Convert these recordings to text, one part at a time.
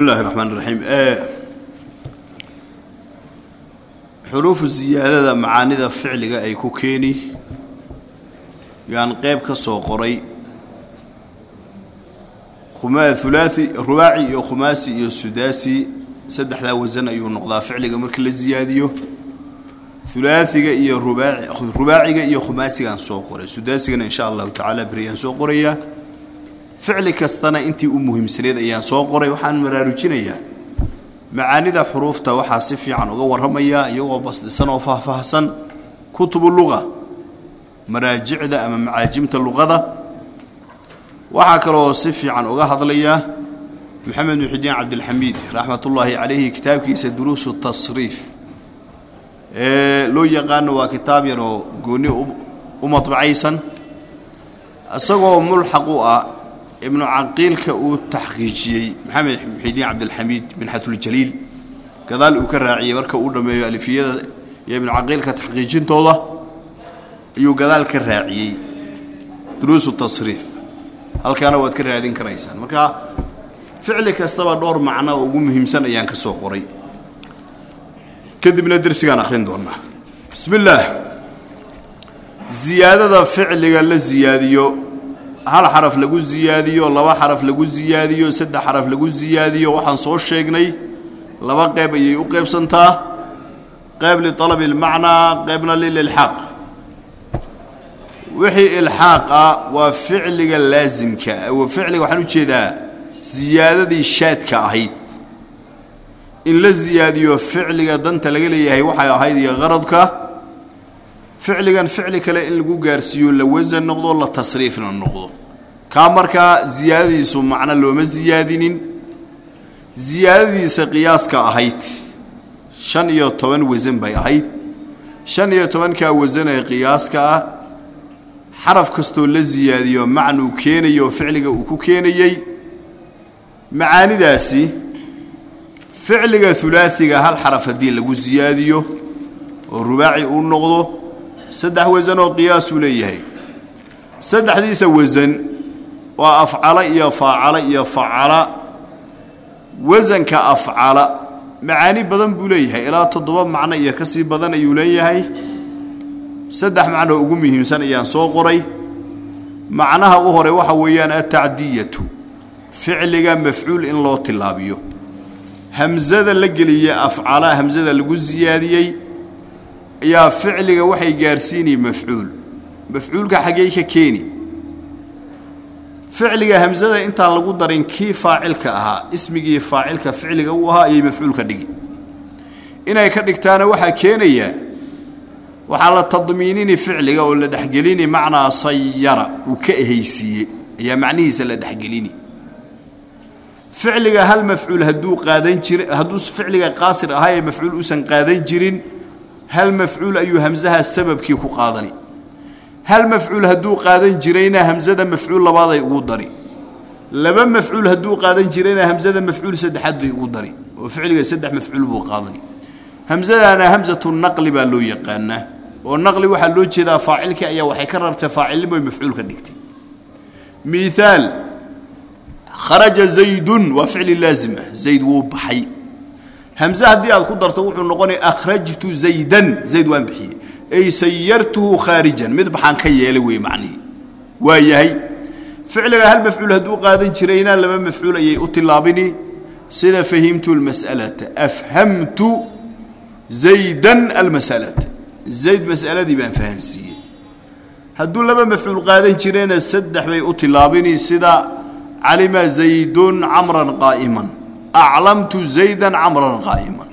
bismillahi raxmaan raxiim xuruufu siyaadada macaanida ficliga ay ku keeni yaan qeyb ka soo qoray hulaai rubaaci iyo khumaasi iyo sudaasi. Saddexdaa wasan ayuu noqdaa ficliga marka la siyaadiyo hulaaiga iyo rubaaci rubaaciga iyo khumaasigaan soo qoray. Sudaasigana insha allahu tacaala beriyaan soo qorayaa ficli kastana intii u muhiimsaneed ayaan soo qoray waxaan maraarujinayaa. Macaanida xuruufta waxaa si fiican uga warramayaa iyagoo basdhisan oo faahfaahsan. Kutubu luqa maraajicda ama macaajimta luqada. Waxaa kaloo si fiican uga hadlaya maxamed muxidiin cabdilxamiid raxmatullaahi calayhi kitaabkiisa duruusu tasriif. Ee loo yaqaano waa kitaab yar oo goonni u madbacaysan isagoo mulxaq u ah ibnu caqiilka uu taxqiijiyey maxamed muxidiin cabdilxamiid minxatuljaliil gadaal uu ka raaciyey marka uu dhammeeyo alifiyada iyo ibnu caqiilka taxqiijintooda ayuu gadaal ka raaciyey. Duruusu tasriif. Halkaana waad ka raadin karaysaan. Marka ficli kastaba dhowr macno ugu muhiimsan ayaan ka soo qoray. Kadibna dersigaan akhrin doonnaa bismi illaah ziyaadada ficliga la siyaadiyo hal xaraf lagu siyaadiyo laba xaraf lagu siyaadiyo saddex xaraf lagu siyaadiyo waxaan soo sheegnay laba qeyb ayay u qeybsantaa qeyb lialabi اlmacnaa qeybna lililxaaq wixii ilxaaq ah waa ficliga laasimka ficliga waxaan u jeedaa siyaadadii shaadka ahayd. In la siyaadiyo ficliga danta laga leeyahay waxay ahayd iyo qaradka ficligan ficli kale in lagu gaarsiiyo la wasan noqdo la tasriifna noqdo. Kaa markaa siyaadadiisu macno looma siyaadinin siyaadadiisa qiyaaska ahayd shan iyo toban wasan bay ahayd. Shan iyo tobankaa wasan ee qiyaaska ah xaraf kastoo la siyaadiyo macnuu keenayo ficliga uu ku keenayey. Macaanidaasi ficliga hulaaiga hal xaraf haddii lagu siyaadiyo oo rubaaci uu noqdo saddex wasan oo qiyaasuu leeyahay. Saddexdiisa wasan waa afcala iyo faacala iyo facala. Wasanka afcala macaani badan buu leeyahay ilaa toddoba macno iyo ka sii badan ayuu leeyahay. Saddex macnoo ugu muhiimsan ayaan soo qoray. Macnaha u hore waxa weeyaan atacdiyatu ficliga mafcuul in loo tilaabiyo. Hamsada la geliye afcala hamsada lagu siyaadiyey ayaa ficliga waxay gaarsiinay mafcuul. Mafcuulka xaggey ka keeni. Ficliga hamsada intaan lagu darin kii faacilka ahaa ismigii faacilka ficliga uu ahaa ayay mafcuulka dhigi inay ka dhigtaana waxaa keenayaa waxaa la tadmiinini ficliga oo la dhexgelini macnaa sayara uu ka ehaysiiye ayaa macnihiisa la dhexgelini. Ficliga hal mafcuul hadduu qaadan jiri hadduu ficliga qaasir ahaa ee mafcuul uusan qaadan jirin hal mafcuul ayuu hamsaha sababkii ku qaadani hal mafcuul hadduu qaadan jirayna hamsada mafcuul labaaday ugu dari laba mafcuul hadduu qaadan jirayna hamsada mafcuul saddexaad bay ugu dari oo ficliga saddex mafcuul buu qaadani hamsadana hamsatu naqli baa loo yaqaanaa oo naqli waxaa loo jeedaa faacilkii ayaa waxay ka rartay faacilnimoy mafcuul ka dhigtay miaal kharaja zaydun waa ficli laazima zayd wuu baxay hamse haddii aad ku darto wuxuu noqonaya akhrajtu zaydan. Zayd waan bixiyey. Ay sayartuhu khaarijan mid baxaan ka yeelay wey macnihii waa yahay. Ficliga hal mafcuul hadduu qaadan jirayna laba mafcuul ayay u tilaabini sida fahimtu lmas'alata afhamtu zaydan almas'alata. Zayd mas'aladii baan fahansiiyey. Hadduu laba mafcuul qaadan jirayna saddex bay u tilaabini sida calima zaydun camran qaa'iman aclamtu zaydan camran qaa'iman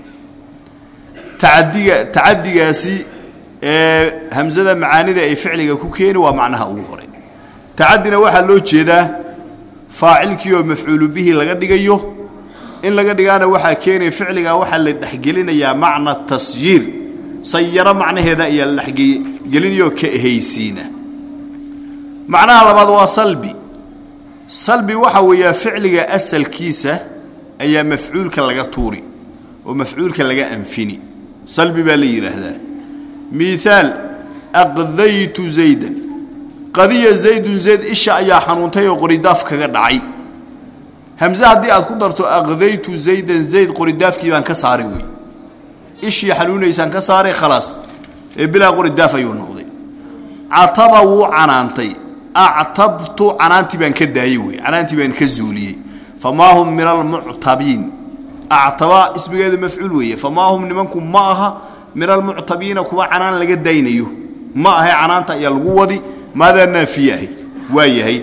tacadiga tacadigaasi ee hamsada macaanida ay ficliga ku keeni waa macnaha ugu hore tacadina waxaa loo jeedaa faacilkii mafcuulu bihi laga dhigayo. in laga dhigaana waxaa keenaya ficliga waxaa la dhexgelinayaa macna tasyiir sayaro macnaheeda ayaa la dhexgelinayoo ka ehaysiina. macnaha labaad waa salbi salbi waxa weeyaa ficliga asalkiisa ayaa mafcuulka laga tuuri oo mafcuulka laga anfini. Salbi baa la yidhaahdaa miaal aqdaytu zaydan. Qadiya zaydun zayd isha ayaa xanuuntay oo qoridaaf kaga dhacay. Hamze haddii aad ku darto aqdaytu zaydan zayd qoridaafkii baan ka saaray wey ishii xanuunaysaan ka saaray khalaas. Ee bilaa qoridaaf ayuu noqday. Cataba wuu canaantay. Actabtu canaantii baan ka daayey wey canaantii baan ka zuuliyey famaa hum min almuctabiin actaba ismigeeda mafcuul weeye famaa hum nimanku ma aha min almuctabiina kuwa canaan laga daynayo ma ahe canaanta ayaa lagu wadi maadaa naafiye ahy waa yahay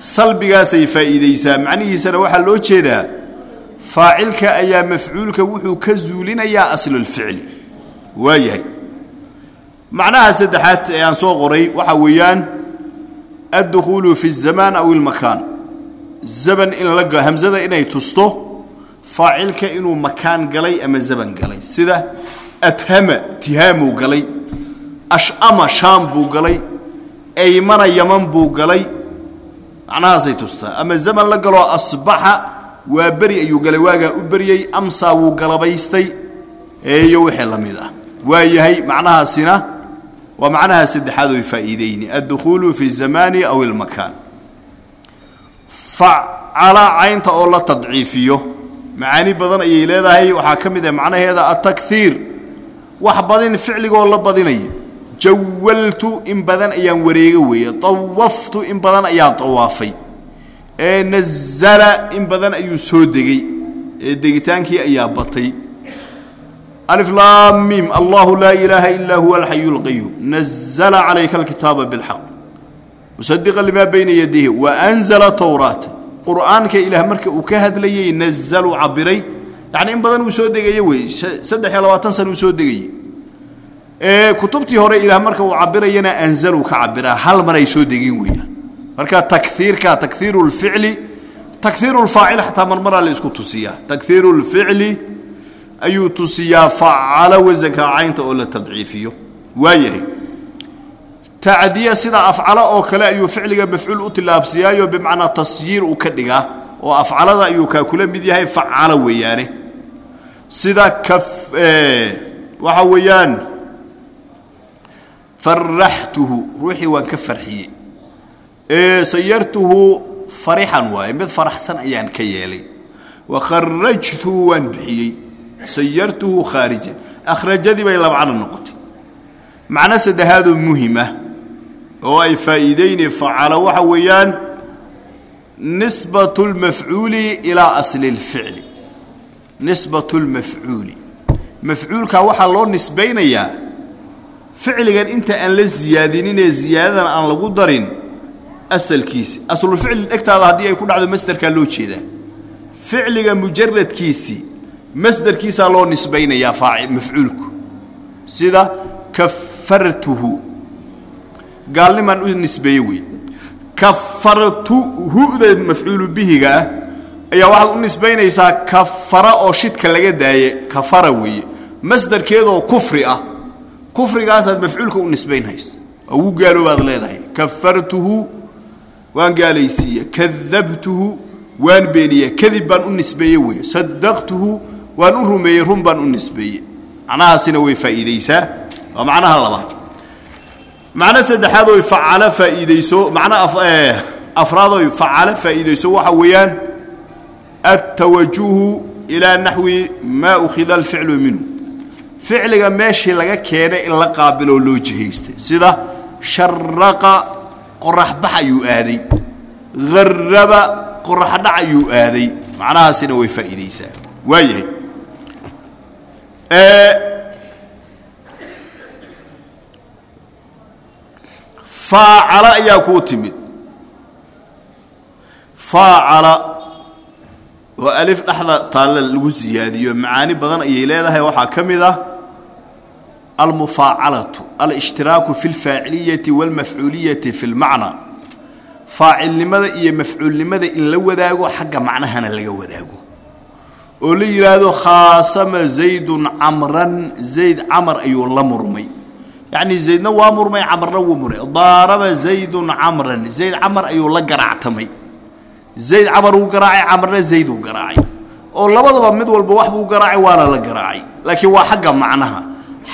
salbigaasay faa'iidaysaa macnihiisana waxaa loo jeedaa faacilka ayaa mafcuulka wuxuu ka zuulinayaa aslulficli waa yahay macnaha saddexaad ee aan soo qoray waxaa weeyaan addukhuulu fi الzamaan aw ilmakaan zaban in la hamsada inay tusto faacilka inuu makaan galay ama zaban galay. Sida athama tihaamuu galay ashama shaam buu galay aymana yaman buu galay macnahaasay tustaa ama zaman la galoo asbaxa waa beri ayuu galay waagaa u beryey amsaa wuu galabaystay iyo wixii la mid ah. Waa yahay macnahaasina waa macnaha saddexaad oy faa'iideyni addukhuulu fi zamaani aw ilmakaan facala caynta oo la tadciifiyo. Macaani badan ayay leedahay waxaa ka mid ah macnaheeda atakhiir wax badin ficligoo la badinaya jawaltu in badan ayaan wareega weeye. Awaftu in badan ayaan awaafay ee nazala in badan ayuu soo degey ee degitaankii ayaa batay. Aliflaamiim allahu laa ilaaha ilaa huwa alxayu اlqayuum nazla calayka alkitaaba biاlxaq musadiqa limaa bayna yadayhi waanzala towraata qur'aanka ilaah marka uu ka hadlayey nazaluu cabiray yacni in badan uu soo degaye wey saddex iyo labaatan sana uu soo degayey kutubtii hore ilaah marka uu cabirayana anzaluu ka cabiraa hal mar ay soo degin weeyaan marka takiirka takiiru lficli takiiru lfaacil xataa marmaraa la isku tusiyaa takiiru lficli ayuu tusiyaa facala wasanka caynta oo la tadciifiyo waa yahay tacdiya sida afcalo oo kale ayuu ficliga mafcuul u tilaabsiyaayo bimacnaa tasyiir uu ka dhigaa oo afcalada ayuu kaa kula mid yahay facala weeyaane. Sida kaf waxa weeyaan faraxtuhu ruuxii waan ka farxiyey. Sayartuhu farixan waaye mid faraxsan ayaan ka yeelay. Wa kharajtuhu waan bixiyey sayartuhu khaarijan. Akhrajadii bay labcana noqotay. Macno saddexaadoo muhima oo ay faa'iideyne facala waxa weeyaan nisbatu lmafcuuli ilaa asli اlficli nisbatu lmafcuuli mafcuulka waxaa loo nisbaynayaa ficligan inta aan la siyaadininee ziyaadadan aan lagu darin asalkiisi. Aslulficli dhegtaada haddii ay ku dhacdo masderkaa loo jeedaa ficliga mujaradkiisii masderkiisaa loo nisbaynayaa mafcuulku. Sida kafartuhu gaalnimaan u nisbeeye wey kafartu hu'da mafcuulu bihiga ah ayaa waxaad u nisbaynaysaa kafara oo shidka laga daaye kafara weeye. Masderkeedoo kufri ah. Kufrigaasaad mafcuulka u nisbaynhaysa oo wuu gaaloobaad leedahay. Kafartuhu waan gaalaysiiye kadabtuhu waan beeniye kadib baan u nisbeeye weye sadaqtuhu waan u rumeeyey. Run baan u nisbeeye macnahaasina way faa'iidaysaa. Waa macnaha labaad macno saddexaad oy facalo faa'iidayso macno afraad oy facalo faa'iidayso waxa weeyaan aلtawajuhu ilaa naxwi maa ukhida alficlu minhu. Ficliga meeshii laga keenay in la qaabiloo loo jihaystay. Sida sharaqa qoraxbax ayuu aaday. Haraba qoraxdhac ayuu aaday. Macnahaasina way faa'iidaysaa. Waa faacala ayaa kuu timid faacala oo alif dhexda taalla lagu siyaadiyo macaani badan ayay leedahay waxaa ka mid ah almufaacalatu alishtiraaku fi اlfaaciliyati wاlmafcuuliyati fi اlmacna faacilnimada iyo mafcuulnimada in la wadaago xagga macnahana laga wadaago oo la yidhaahdo khaasama zaydun camran zayd camar ayuu la murmay yacni zaydna waa murmay camarna wuu murmay. Daaraba zaydun camran. Zayd camar ayuu la garaactamay. Zayd camar wuu garaacay camarna zayd uu garaacay. Oo labadaba mid walba wax buu garaacay waana la garaacay. Laakiin waa xagga macnaha.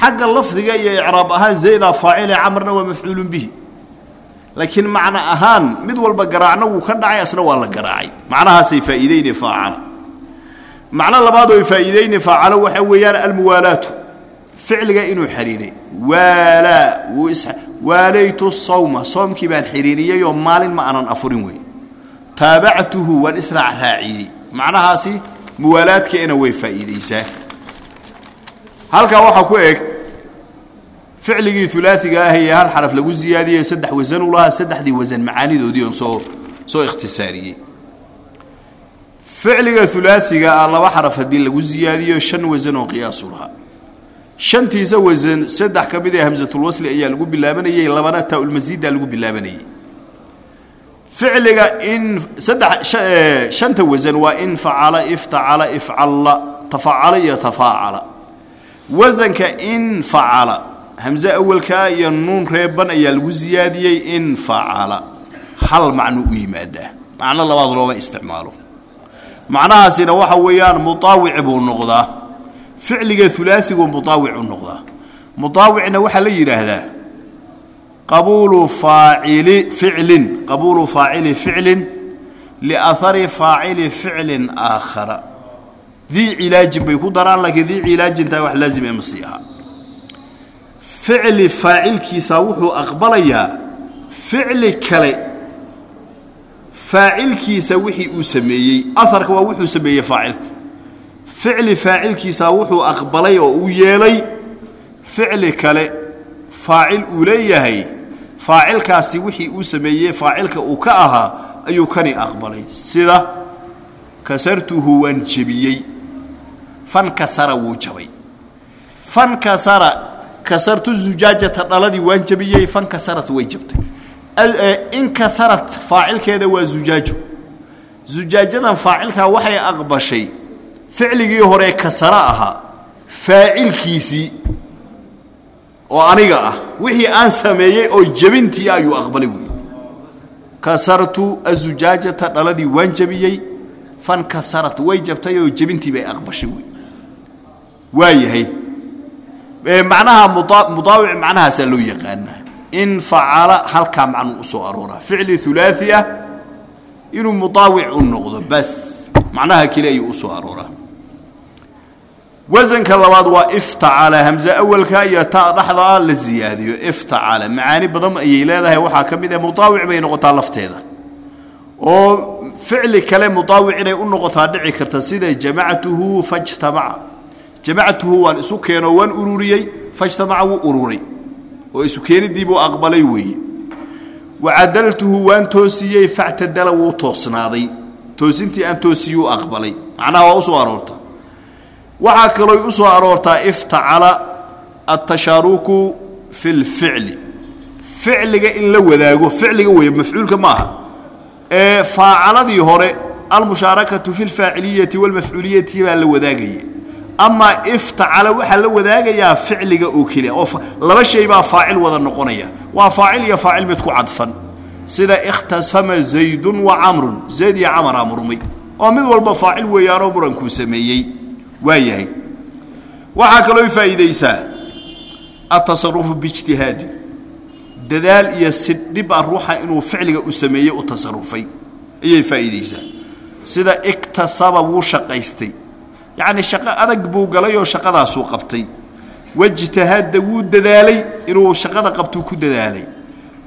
Xagga lafdiga iyo icraab ahaan zaydaa faacile camarna waa mafcuulun bihi. Laakiin macno ahaan mid walba garaacna wuu ka dhacay asna waa la garaacay. Macnahaasay faa'iideyne faacala. Macno labaad oo faa'iideyne faacalo waxaa weeyaan almuwaalaatu ficliga inuu xidhiiray waalaa wuu is waalaytu sawma. Soomkii baan xidhiiriyey oo maalin ma aanan afurin wey taabactuhu waan israac raaciyey. Macnahaasi muwaalaadkeena way faa'iidaysaa. Halkaa waxaa ku eg ficligii ulaaiga ah ee hal xaraf lagu ziyaadiyey saddex wasan u lahaa saddexdii wasan macaanidoodii oon soo soo ikhtisaariyey. Ficliga ulaaiga ah laba xaraf haddii lagu shantiisa wasan saddex ka mid ee hamsatulwasli ayaa lagu bilaabanayey labana taa-ulmasiida lagu bilaabanayey ficliga in saddex shanta wasan waa in facala iftacala ifcalla tafacala iyo tafaacala. Wasanka in facala hamse awalkaa iyo nuun reeban ayaa lagu siyaadiyey in facala hal macno u yimaadaa macno labaad looma isticmaalo. Macnahaasina waxa weeyaan mutaawic buu noqdaa ficliga ulaaigu mutaawic u noqdaa mutaawicna waxaa la yidhaahdaa qabuulu faacili ficlin qabuulu faacili ficlin liahari faacili ficlin aakhara. Dii cilaajin bay ku daraan laakiin dii cilaajintaa wax laazim ee masii aha. Ficli faacilkiisa wuxuu aqbalayaa ficli kale. Faacilkiisa wixii uu sameeyey aharka waa wuxuu sameeyey faacilka ficli faacilkiisa wuxuu aqbalay oo uu yeelay ficli kale faacil uu leeyahay faacilkaasi wixii uu sameeyey faacilka uu ka ahaa ayuu kani aqbalay. Sida kasartuhu waan jebiyey. Fankasara wuu jabay. Fankasara kasartu zujaajata dhaladii waan jabiyey fankasarat way jabtay. Inkasarat faacilkeeda waa zujaajo zujaajadan faacilkaa waxay aqbashay ficligii hore kasara ahaa faacilkiisii oo aniga ah wixii aan sameeyey oo jebintii ayuu aqbalay wey kasartu azujaajata dhaladii waan jebiyey fankasarat way jabtay oo jebintii bay aqbashay wey waa yahay macnaha mudaawic macnahaasaa loo yaqaanaa in facala halkaa macnuu u soo arooraa. Ficli ulaai ah inuu mudaawic u noqdo bas macnaha keli ayuu u soo arooraa wasanka labaad waa iftacala hamse awalka iyo ta dhexdaa la ziyaadiyo. Iftacala macaani badan ayay leedahay. Waxaa ka mid ah mudaawic bay noqotaa lafteeda. Oo ficli kale mudaawic inay u noqotaa dhici karta sida jamactuhu fajtamaca. Jamactuhu waan isu keenoo waan ururiyey fajtamaca wuu ururay. Oo isu keenidiibuu aqbalay weeye wacadaltuhu waan toosiyey factadala wuu toosnaaday. Toosintii aan toosiyuu aqbalay. Macnaha waa u soo aroorta waxaa kalooy u aroortaa iftacala altashaaruku fi lficli ficliga in la wadaago ficliga weeye mafcuulka ma aha ee faacaladii hore almushaarakatu fi lfaaciliyati walmafcuuliyati baa la wadaagaya amaa iftacala waxaa la wadaagayaa ficliga oo keliya oo laba shay baa faacil wada noqonaya. Waa faacil iyo faacil mid ku cadfan. Sida ikhtasama zaydun wa camrun zayd iyo camaraa murmay. Oo mid walba faacil weeyaanoo murankuu sameeyey waa yahay. Waxaa kaloo faa'iidaysaa atasarufu biijtihaadin dadaal iyo sidhib a ruuxa inuu ficliga u sameeyey u tasarufay ayay faa'iidaysaa. Sida iktasaba wuu shaqaystay. Yacni shaqo adag buu galay oo shaqadaasuu qabtay. Wajtahadda wuu dadaalay inuu shaqada qabtuu ku dadaalay.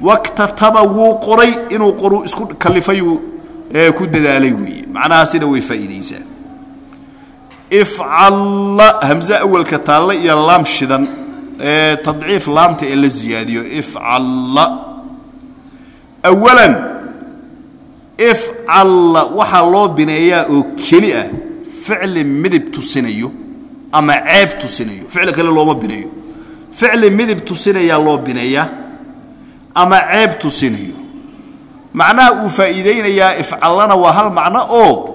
Waktataba wuu qoray inuu qoru isku kalifayuu ku dadaalay weeye. Macnahaasina way faa'iidaysaa ifcalla hamse awalka taalle iyo laam shidan ee tadciif laamta ee la siyaadiyo ifcalla awalan ifcalla waxaa loo bineeyaa oo keli ah ficli midib tusinayo ama ceeb tusinayo ficli kale looma bineeyo. Ficli midib tusinayaa loo bineeyaa ama ceeb tusinayo. Macnaha uu faa'iidaynayaa ifcallana waa hal macno oo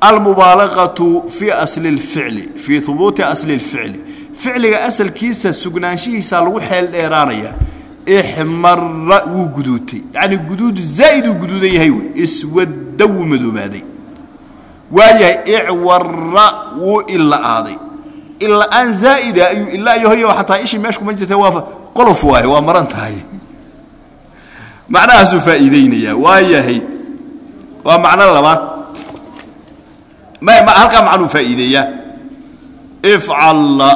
almubaalaqatu fii asli اlficli fii hubuuti asli اlficli ficliga asalkiisa sugnaanshihiisa lagu xeel dheeraanaya ixmara wuu guduutay. Yacni guduud zaa'id uu guduudan yahay wey. Iswadda wuu madoobaaday waayahay icwara wuu ila'aaday ila'aan zaa'ida ayuu ilaayo hoyo xataa ishii meeshu kuma jirta waa qolof waaye waa maran tahay. Macnahaasuu faa'iideynayaa waa yahay waa macno labaad halkaa macnuu faa'iideeyaa? Ifcalla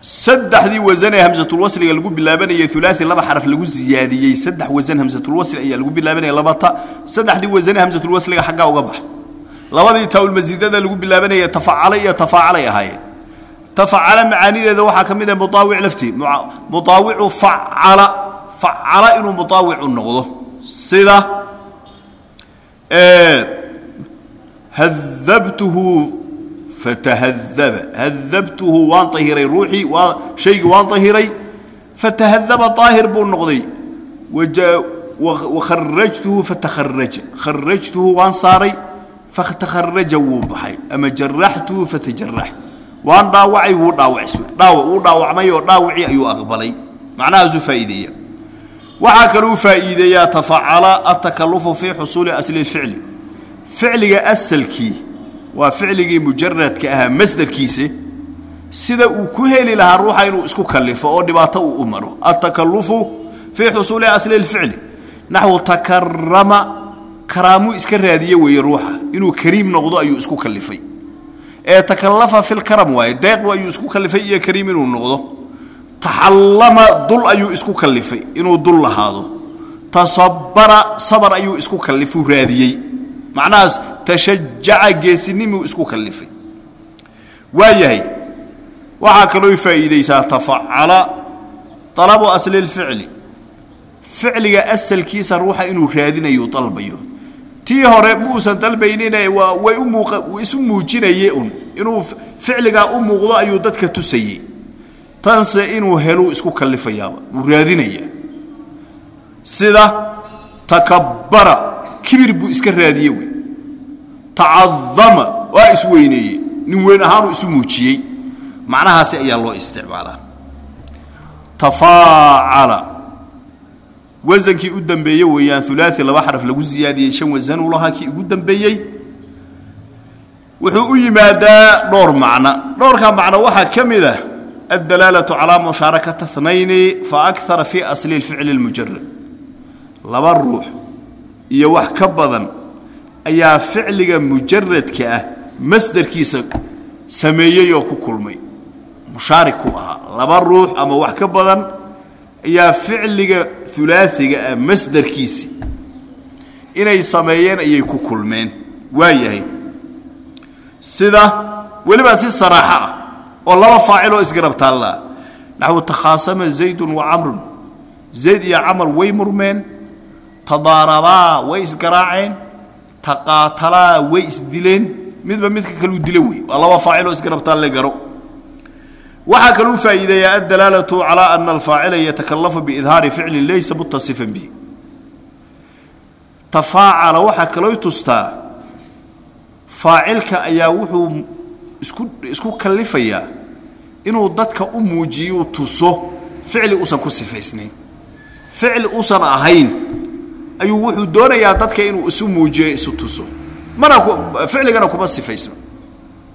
saddexdii wasan ee hamsatulwasliga lagu bilaabanayay ulaai laba xaraf lagu ziyaadiyey saddex wasan hamsatulwasli ayaa lagu bilaabanaya labata saddexdii wasan ee hamsatulwasliga xaggaa uga bax. Labadii taawulmasiidada lagu bilaabanaya tafacala iyo tafaacalay ahaayeen. Tafacala macaanideeda waxaa ka mid ah muaawic laftii muaawicu facala facala inuu muaawicu noqdo. Sida hadabtuhu fatahadaba hadabtuhu waan ahiray ruuxii waa shaygii waan ahiray fatahadaba aahir buu noqday. Wakharajtuhu fatakaraja kharajtuhu waan saaray fatakaraja wuu baxay. Ama jaraxtuhu fatajarax waan dhaawacay wuu dhaawacmay dhaawac wuu dhaawacmay oo dhaawacii ayuu aqbalay. Macnahaasuu faa'iideeya waxaa kaluu faa'iideeyaa tafacala atakalufu fii xusuuli asli اlficli ficliga asalkii waa ficligii mujaradka ahaa masderkiisa sida uu ku heli lahaa ruuxa inuu isku kalifo oo dhibaato uu u maro. Atakalufu fii xusuuli asli اlficli naxwu takarama karaamuu iska raadiye weeye ruuxa. Inuu kariim noqdo ayuu isku kalifay ee takalafa fi lkaram waaye deeqdu ayuu isku kalifay iyo kariim inuu noqdo taxallama dul ayuu isku kalifay inuu dul lahaado. Tasabara sabar ayuu isku kalifuu raadiyey. Macnahaas tashajaca geesinimuu isku kalifay waa yahay waxaa kaloo faa'iidaysaa tafacala alabu asli lficli ficliga asalkiisa ruuxa inuu raadinayo dalbayo. Tii hore muusan dalbaynine way u isu muujinaye un. Inuu ficligaa u muuqdo ayuu dadka tusayey tanse inuu heluu isku kalifayaaba wuu raadinaya. Sida takabbara kibir buu iska raadiye wey. Tacadama waa isweyneeye nin weyn ahaanuu isu muujiyey. Macnahaasi ayaa loo isticmaalaa. Tafaacala. Wasankii u dambeeye weeyaan ulaai laba xaraf lagu ziyaadiyey shan wasan u lahaa kii ugu dambeeyey. Wuxuu u yimaadaa dhowr macno. Dhowrkaa macno waxaa ka mid ah calaa mushaarakata nayni fa akara fii asli lficli اlmujarad laba ruux iyo wax ka badan ayaa ficliga mujaradka ah masderkiisa sameeyey oo ku kulmay. mushaarik ku ahaa laba ruux ama wax ka badan ayaa ficliga ulaaiga ah masderkiisi inay sameeyeen ayay ku kulmeen. waa yahay sida weliba si saraaxo ah oo laba faacil oo isgarab taallaa naxwu takhaasama zaydun wa camrun. Zayd iyo camar way murmeen tadaarabaa way isgaraaceen taqaatalaa way isdileen. Midba midka kaluu dila wey waa laba faacil oo isgarab taalle garo. Waxaa kaluu faa'iideeyaa addalaalatu calaa ana alfaacila yatakalafu biidhaari ficlin laysa mutasifan bihi. Tafaacala waxaa kaloo tustaa faacilka ayaa wuxuu isku kalifayaa inuu dadka u muujiyuu tuso ficli uusan ku sifaysnayn. Ficli uusan ahayn ayuu wuxuu doonayaa dadka inuu isu muujiyo isu tuso. Mana ficligana kuma sifaysno.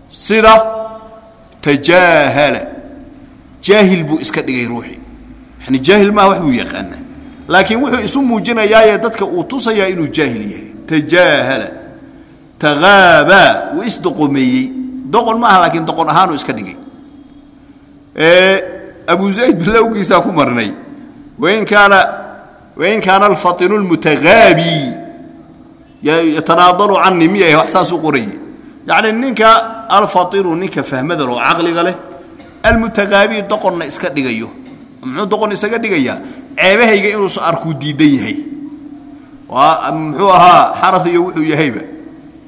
Sida tajaahala jaahil buu iska dhigay ruuxii yani jaahil maaha wax buu yaqaanaa. Laakiin wuxuu isu muujinayaaye dadka uu tusayaa inuu jaahil yahay. Tajaahala taaabaa wuu isdoqomeeyey doqon maaha laakiin doqon ahaanuu iska dhigay. Abu zayd bilowgiisaa ku marnay wain kaana wain kaana alfatinu lmutagaabi yatanaadalu cani miyay wax saasuu qorayay? Yacni ninka alfatinu ninka fahmadan oo caqliga leh almutagaabi doqonna iska dhigayo. Muxuu doqon isaga dhigayaa? Ceebahayga inuusa arkuu diidan yahay. Muxuu ahaa xaraf iyo wuxuu yahayba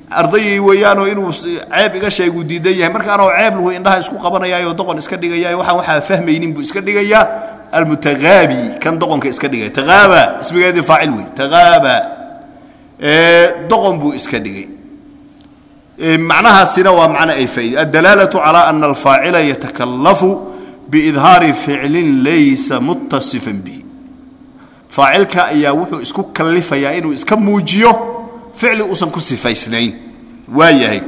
ardayi weeyaanoo inuu ceeb iga sheeguu diidan yahay. Markaanoo ceeb lahu indhaha isku qabanayaayo doqon iska dhigaya waxaan waxaa fahmaynin buu iska dhigayaa. Almutagaabi kan doqonka iska dhigay. Taaaba ismigeedii faacil wey taaaba doqon buu iska dhigay. Macnahaasina waa macno ay faaide addalaalatu calaa ana alfaacila yatakalafu biidhaari ficlin laysa mutasifan bihi. Faacilka ayaa wuxuu isku kalifayaa inuu iska muujiyo ficli uusan ku sifaysnayn. Waa yahay.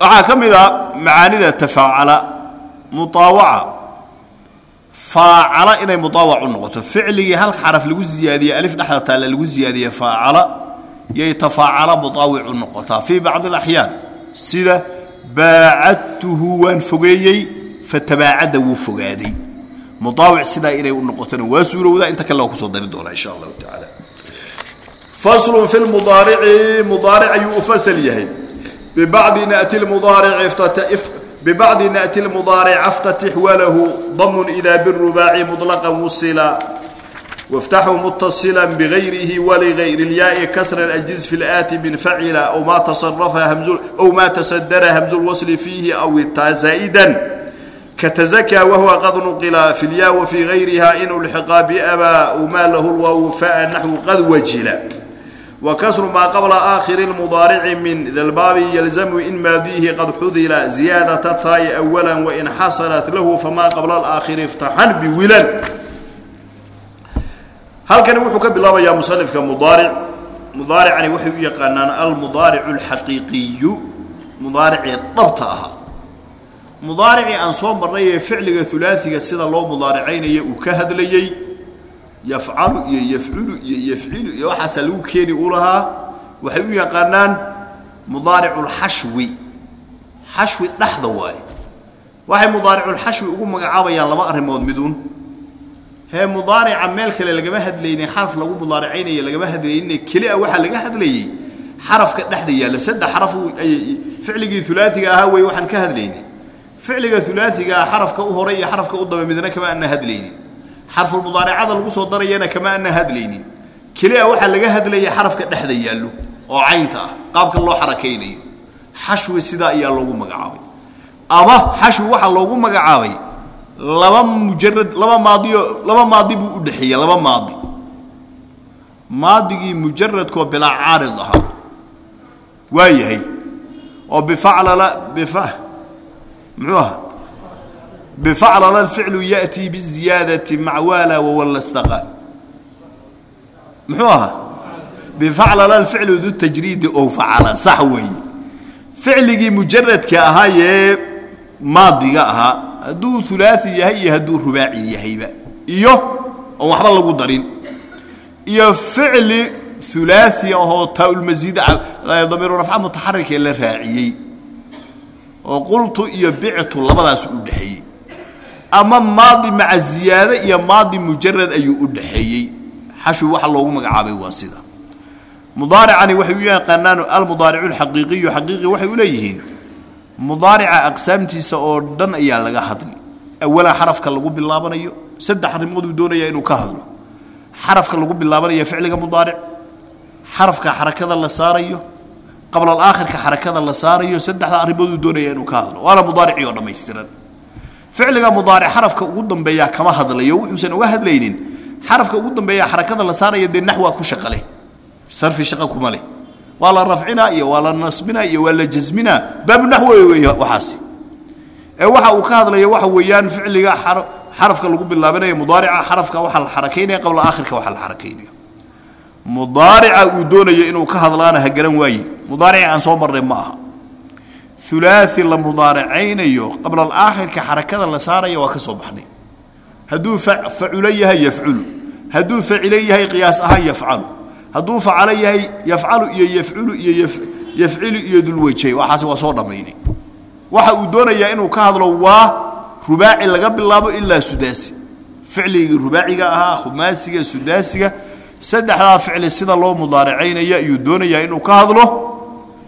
Waxaa ka mid a macaanida tafaacala muaawaca faacala inay muaawac u noqoto. Ficligii hal xaraf lagu ziyaadiye alif dhexda taale lagu ziyaadiye faacala yay tafaacala muaawic u noqotaa. Fii bacdi alaxyaan sida baacadtuhu waan fogeeyey fatabaacadda wuu fogaaday muaawic sidaa inay u noqotona waa suurowdaa inta kale waa kusoo dari doonaa insha allahu tacaala faslun fi lmudaarici mudaaric ayuu u fasal yahay bibacdi nati mudaaric bibacdi na'ti lmudaaric aftatix walahu damun idaa birubaaci muطlaqa wusila wاftaxu mutasila bغayrihi waligayr اlyaai kasran ajiz fi اlaati min facila aw ma tasarafa aw ma tasadara hamzu lwasli fiihi aw zaa'idan katazaka wahuwa qad nuqila fi lya wa fii gayriha in ulxiqa biaba umaa lahu lwaw faa naxwu qad wajila. Wa kasru maa qabla aakhiri lmudaarici min dalbaabi yalzamu in maadiihi qad xudila ziyaadata taayi awala wain xasalat lahu famaa qabla alaakhiri iftaxan biwilan. Halkani wuxuu ka bilaabayaa musanifka mudaaric mudaaricani waxay u yaqaanaan almudaaricu alxaqiiqiyu mudaaricii dhabta ahaa mudaaricii aan soo marnay ee ficliga ulaaiga sida loo mudaaricaynayo uu ka hadlayey yafcalu iyo yafculu iyo yafcilu iyo waxaasaa lagu keeni u lahaa waxay u yaqaanaan mudaariculxashwi xashwi. Dhexda waaye. Waxay mudaariculxashwi ugu magacaabayaan laba arrimood miduun. Hee mudaarica meel kale lagama hadlaynin xaraf lagu mudaaricaynaya lagama hadlaynin kelia waxaa laga hadlayey xarafka dhexda yaalla saddex xaraf ficligii ulaaiga ahaa wey waxaan ka hadlaynin ficliga ulaaiga ah xarafka u horay iyo xarafka u daba midna kama ana hadlaynin xarfulmudaaricada lagu soo darayana kama ana hadlaynin kelia waxaa laga hadlaya xarafka dhexda yaallo oo caynta ah qaabka loo xarakaynayo xashwi sidaa ayaa loogu magacaabay ama xashwi waxaa loogu magacaabay laba mujarad laba maadiyo laba maadi buu u dhexeeya laba maadi maadigii mujaradkoo bilaa caarid ahaa waa yahay oo bifaclala bifa muxuu ahaa? Bifaclala ficlu yaأtii biziyaadati macwaala wawallastaqaa muxuu ahaa? Bifaclala ficlu du tajriidi ow facala sax weeye. Ficligii mujaradka ahaa yee maadiga ahaa hadduu ulaai yahay iyo hadduu rubaaci yahayba iyo oon waxba lagu darin iyo ficli ulaai ahoo taaulmasiid ah, damiiru rafca mutaxarikee la raaciyey oo qultu iyo bictu labadaas u dhexeeyey. Ama maadi maca ziyaade iyo maadi mujarad ayuu u dhaxeeyey xashwi waxa loogu magacaabay waa sida. Mudaaricani waxay u yaqaanaan almudaaricu alxaqiiqiyu xaqiiqi waxay u mudaarica aqsaamtiisa oo dhan ayaa laga hadli. Awalan xarafka lagu bilaabanayo saddex arrimooduu doonaya inuu ka hadlo. Xarafka lagu bilaabanayo ficliga mudaaric xarafka xarakada la saarayo qabla alaakhirka xarakada la saarayo saddexda arrimooduu doonaya inuu ka hadlo. Waana mudaaricii oo dhammaystiran. Ficliga mudaaric xarafka ugu dambeeyaa kama hadlayo wuxuusan uga hadlaynin. Xarafka ugu dambeeya xarakada la saaraya dee naxwaa ku shaqa leh. Sarfi shaqa kuma leh. Waa la rafcinaa iyo waa la nasbinaa iyo waa la jasminaa baabu naxwi wey waxaasi. Ee waxa uu ka hadlaya waxa weeyaan ficliga xarafka lagu bilaabinayo mudaarica xarafka waxaa la xarakaynaya qabla aakhirka waxaa la xarakaynayo mudaarica uu doonayo inuu ka hadlaana ha garan waaye. Mudaarici aan soo marnay ma aha. Ulaai la mudaaracaynayo qabla alaakhirka xarakada la saaraya waa ka soo baxnay. Hadduu faculo yahay yafculu. Hadduu facilo yahay qiyaas ahaan yafcalu. Hadduu facalo yahay yafcalu iyo yafculu iyo yafcilu iyo dulwejay waxaas waa soo dhammaynay. Waxa uu doonayaa inuu ka hadlo waa rubaaci laga bilaabo ilaa sudaasi. Ficligii rubaaciga ahaa khumaasiga sudaasiga saddexdaa ficli sida loo mudaaracaynayo ayuu doonayaa inuu ka hadlo.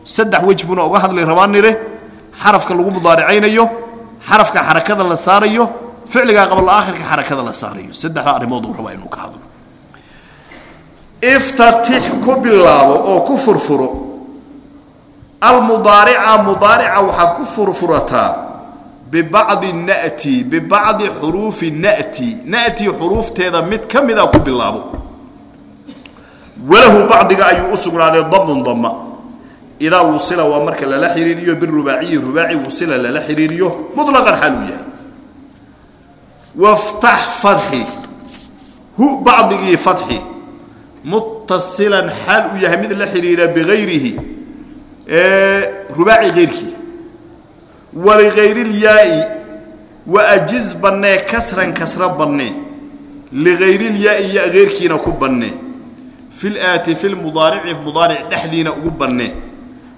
Saddex wej buuna uga hadlay rabaanire xarafka lagu mudaaricaynayo xarafka xarakada la saarayo ficligaa qabla aakhirka xarakada la saarayo. Saddexdaa arrimooduu rabaa inuu ka hadlo. Iftatix ku bilaabo oo ku furfuro. Almudaarica mudaarica waxaad ku furfurataa bibacdi na'ti bibacdi xuruufi na'ti. Na'ti xuruufteeda mid ka mida ku bilaabo walahu bacdiga ayuu u sugnaaday damun dama idaa wusila waa marka lala xiriiriyo birubaaciyi rubaaci wusila lala xiriiriyo mulaqan xaal uu yahay. Waftax fadxi hu bacdigii fadxi muttasilan xaal uu yahay mid la xidhiira bigayrihi rubaaci keyrkii waligayrilyaai wa ajiz bannee kasran kasra bannee ligayrilyaai ya geyrkiina ku bannee fil aati filmudaarici mudaaric dhexdiina ugu bannee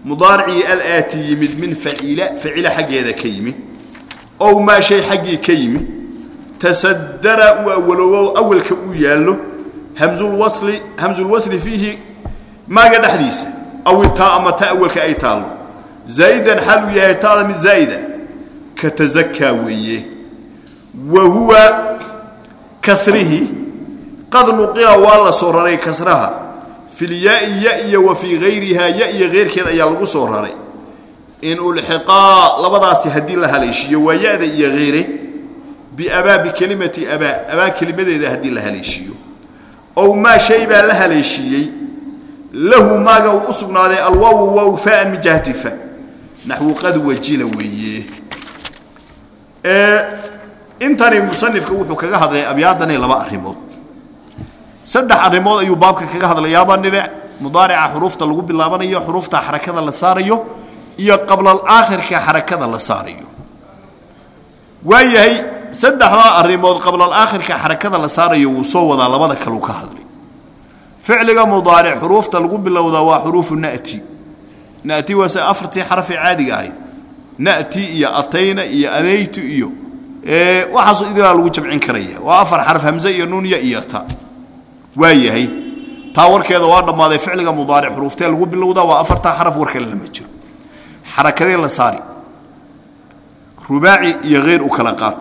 mudaaricii alaati yimid min faciila facila xaggeeda ka yimi. Ow maa shay xaggii ka yimi. Tasadara uu awalowo awalka uu yaallo. Hamsulwasli hamsulwasli fiihi maaga dhexdiisa. Aw itaa ama ta awalka ay taallo. Zaa'idan xaal uu yahay taada mid zaa'ida. Ka tasakaa weeye. Wa huwa kasrihi qad nuqila waa la soo raray kasraha. Filyaai ya iyo wa fii gayrihaa ya iyo keyrkeed ayaa lagu soo raray. In ulxiqaa labadaasi haddii la haleeshiiyo waa ya-da iyo hayre biabaa bikelimati abaa abaa kelimadeeda haddii la haleeshiiyo. Ow maa shay baa la haleeshiiyey lahu maaga uu u sugnaaday alwaawu waaw faaan min jahati fa naxwu qad wajila weeye. Intani musanifka wuxuu kaga saddex arrimood ayuu baabka kaga hadlayaaba dhinac mudaarica xuruufta lagu bilaabanayo xuruufta xarakada la saarayo iyo qablaalaakhirka xarakada la saarayo. Waayahay saddexdaa arrimood qablaalaakhirka xarakada la saarayo wuu soo wadaa labada kaleu ka hadlay. Ficliga mudaaric xuruufta lagu bilowdaa waa xuruufu na'ti. Na'ti waa afartii xarafee caadiga ahayd. Na'ti iyo atayna iyo anaytu iyo waxaasu idilaa lagu jamcin karaya. Waa afar xaraf hamze iyo nunya iyo ta waayahay taa warkeeda waa dhammaaday ficliga mudaaric xuruuftee lagu bilowdaa waa afartaa xaraf war kale lama jiro. Xarakadee la saari. Rubaaci iyo hayr u kala qaad.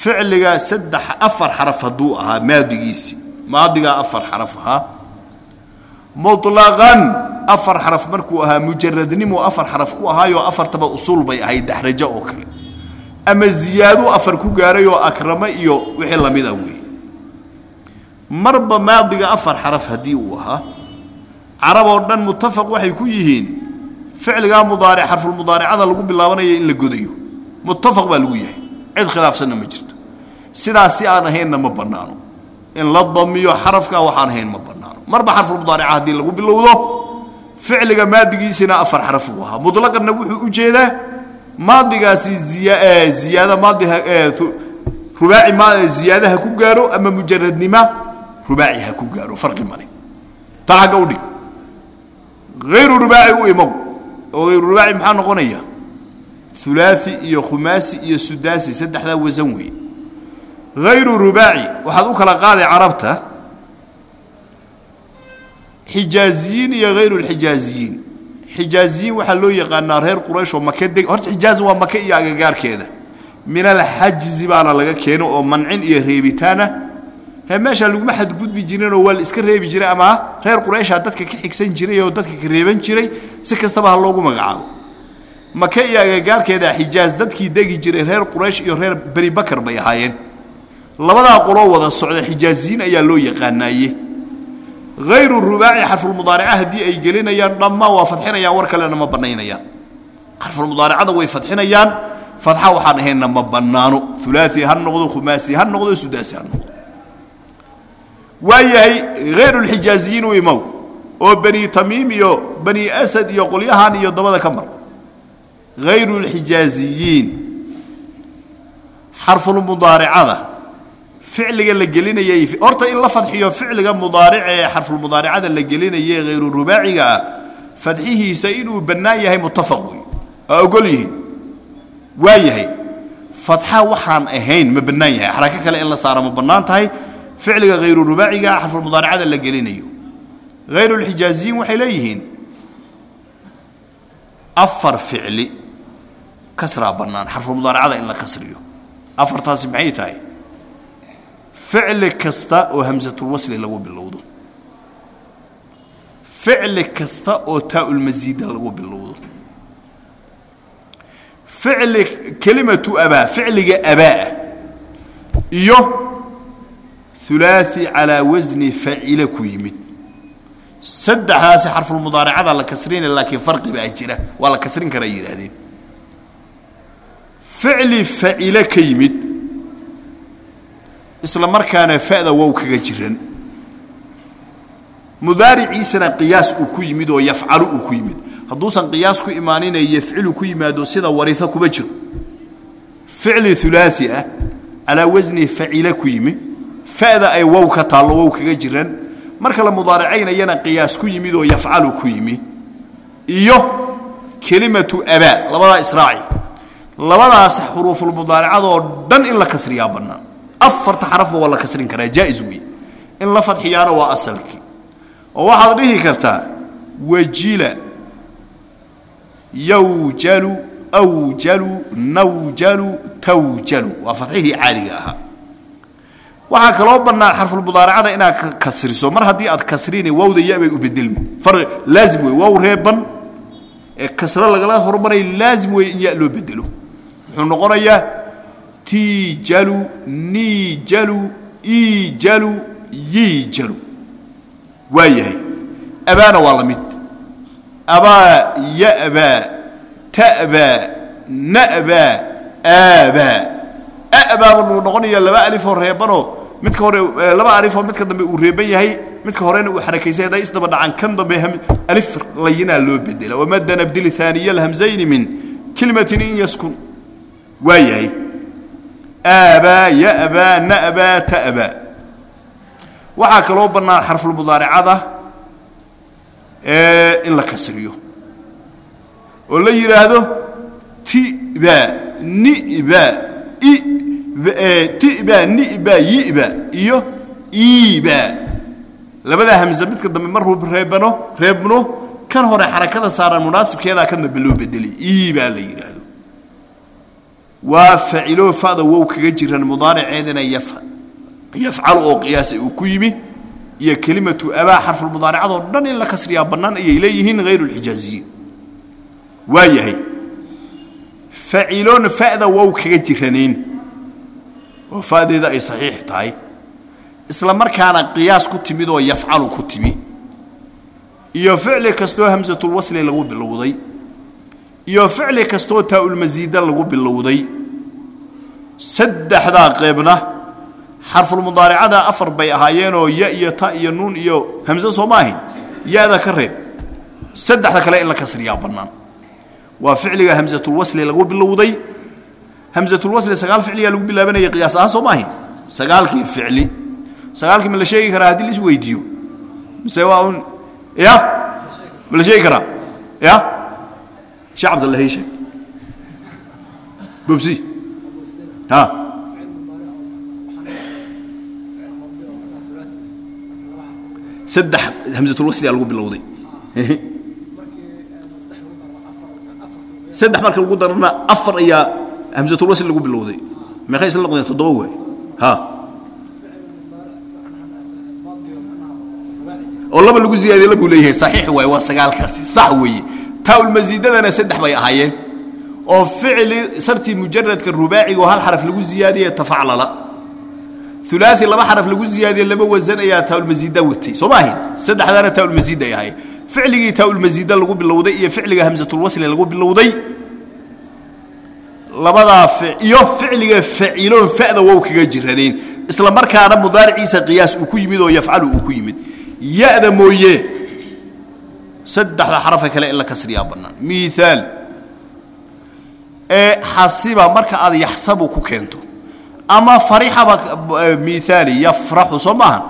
Ficliga saddex afar xaraf hadduu ahaa maadigiisii maadigaa afar xaraf ahaa. Muطlaqan afar xaraf markuu ahaa mujaradnimu afar xaraf ku ahaayoo afartaba usuul bay ahayd daxrajo oo kale. Ama ziyaadu afar ku gaaray oo akramo iyo wixii la mid a weeye marba maadiga afar xaraf haddii uu ahaa carab oo dhan mutafaq waxay ku yihiin ficligaa mudaaric xarfulmudaaricada lagu bilaabanaya in la godayo. Muttafaq baa lagu yahay. Cid khilaafsanna ma jirto. Sidaas si aan ahaynna ma bannaano. In la damiyo xarafka waxaan ahayn ma bannaano. Marba xarfulmudaarica haddii lagu bilowdo ficliga maadigiisina afar xaraf uu ahaa. Mutlaqanna wuxuu u jeedaa maadigaasi ziya ziyaada maadi rubaaci ma ziyaada ha ku gaaro ama mujaradnima rubaaci ha ku gaaro farqi male taa hagga u dhig hayru rubaaci u imow oo hayru rubaaci maxaa noqonaya? Ulaai iyo khumaasi iyo sudaasi saddexdaa wasan weeye hayru rubaaci waxaad u kala qaaday carabta xijaaziyiin iyo hayru lxijaaziyiin xijaaziyiin waxaa loo yaqaanaa reer quraysh oo maka deg horta xijaazi waa maka iyo agagaarkeeda. Min alxajzi baana laga keeno oo mancin iyo reebitaana meeshaa laguma xadgudbi jirinoo waa la iska reebi jiray ama reer qurayshaa dadka ka xigsan jiray oo dadka ka reeban jiray si kastaba ha loogu magacaabo. Maka iyo agagaarkeeda xijaaz dadkii degi jiray reer quraysh iyo reer beni bakar bay ahaayeen. Labadaa qoloo wada socda xijaaziyiin ayaa loo yaqaanaaye. Hayru rubaaci xarfulmudaarica haddii ay gelinayaan dhammaan waa fadxinayaan war kalena ma bannaynayaan. Xarfulmudaaricada way fadxinayaan fadxa waxaan ahaynna ma bannaano. Ulaai ha noqdo khumaasi ha noqdo sudaasi ha noqdo waayahay hayrulxijaaziyiin u imow oo bani tamiim iyo bani asad iyo qolyahan iyo dabada ka mar. Hayrulxijaaziyiin xarfulmudaaricada ficliga la gelinayay horta in la fadxiyo ficliga mudaaric ee xarfulmudaaricada la gelinaye hayru rubaaciga ah fadxihiisa inuu bannaan yahay muttafaq wey aa ogol yihiin. Waa yahay fatxa waxaan ahayn ma bannaan yahay xarako kale in la saaro ma bannaan tahay ficliga hayru rubaaciga xarfulmudaaricada la gelinayo. Hayrulxijaaziyiin waxay leeyihiin afar ficli kasraa bannaan xarfulmudaaricada in la kasriyo. Afartaasi maxay tahay? Ficli kasta oo hamsatulwasli lagu bilowdo. Ficli kasta oo taa-ulmasiida lagu bilowdo. Ficli kelimatu abaa ficliga abaa iyo ulaai calaa wasni facila ku yimid saddexdaasi xarfulmudaaracada la kasrina laakiin farqi baa jira waa la kasrin karaa yidhaahdeen ficli facile ka yimid isla markaana fa'da wow kaga jiran mudaariciisana qiyaas uu ku yimid oo yafcalu uu ku yimid hadduusan qiyaas ku imaanina yafcilu ku yimaado sida wariho kuma jiro ficli ulaai ah calaa wasni facila ku yimi fa'da ay wow ka taallo wow kaga jiran marka la mudaaracaynayana qiyaas ku yimid oo yafcalu ku yimi. Iyo kelimatu abaa labadaa israaci. Labadaas xuruufulmudaaracadoo dhan in la kasriyaa bannaan afarta xarafba waa la kasrin karaa jaa'is wey in la fadxiyaana waa asalkii oo waxaad dhihi kartaa wajila yawjalu awjalu nawjalu tawjalu. Waa fadxihii caadiga ahaa waxaa kaloo bannaan xarfulmudaaracada inaad kasriso. Mar haddii aad kasrini wawda ya bay u bedelmi ar laazim wey waw reeban ee kasro lagala hormaray laazim wey in ya loo bedelo muxuu noqonayaa tijalu nijalu ijalu yijalu waa yahay. Abaana waa la mid. Abaa yabaa ta'baa na'baa aabaa abaa buu noqonaya laba alifoo reebanoo midka hore laba alifoo midka dambe uu reeban yahay midka horena uu xarakaysay hadday isdaba dhacaan kan dambe alif layinaa loo bedela. Wamada nabdil aaniya alhamzayni min kelimatin in yaskun waa yahay. Aabaa yabaa na'baa ta'baa waxaa kaloo bannaan xarfulmudaaracada in la kasriyo. Oo la yidhaahdo tiba niba tiba niba yiba iyo iba labadaa hamse midka dambe maruu reebano reebno kan hore xarakada saaran munaasibkeedaa kan dambe loo bedeli. Iibaa la yidhaahdo waa facilo fada wow kaga jiran mudaariceedina yafcalu oo qiyaasa uu ku yimi iyo kelimatu abaa xarfulmudaaracadoo dhan in la kasriyaa bannaan ayay leeyihiin hayru lxijaaziyiin waa yahay. Faciloon fa'da wow kaga jiranayn oo fa'deeda ay saxiix tahay. Isla markaana qiyaas ku timid oo yafcalu ku timi. Iyo ficli kastoo hamsatulwasli lagu bilowday. Iyo ficli kastoo taa-ulmasiida lagu bilowday. Saddexdaa qeybna xarfulmudaaricada afar bay ahaayeenoo ya iyo ta iyo nuun iyo hamse soo ma ahayn. Ya-da ka reeb saddexda kale in la kasriyaa bannaan. Waa ficliga hamsatulwasli lagu bilowday hamsatulwasli sagaal ficligaa lagu bilaabanaya qiyaas ahaan soo ma ahayn sagaalkii ficli. Sagaalkii ma la sheegi karaa haddii la is weydiiyo? Mise waa un ya? Ma la sheegi karaa? Ya? Sheekh cabdallahi sheeg. Bobsi ha? Saddex hamsatulwasliyaa lagu bilowday. Saddex marka lagu darana afar ayaa hamsatulwasli lagu bilowday meeqay isla noqdeen toddoba waay ha oo laba lagu ziyaadiye labuu leeyahay saxiix waay waa sagaalkaasi sax weeye taa-ulmasiidadana saddex bay ahaayeen oo ficli sartii mujaradka rubaaciga oo hal xaraf lagu ziyaadiye tafaclala ulaai laba xaraf lagu ziyaadiye laba wasan ayaa taaulmasiida watay soo ma ahayn ay ahayn ficligii taaulmasiida lagu bilowday iyo ficliga hamsatulwasli lagu bilowday labadaa iyo ficliga faciloon fa'da wow kaga jiraneen isla markaana mudaariciisa qiyaas uu ku yimid oo yafcalu uu ku yimid. Ya-da mooye saddexda xarafa kale in la kasriyaa bannaan. Miaal ee xasiba marka aad yaxsabu ku keento ama farixaba miaali yafraxu soo maaha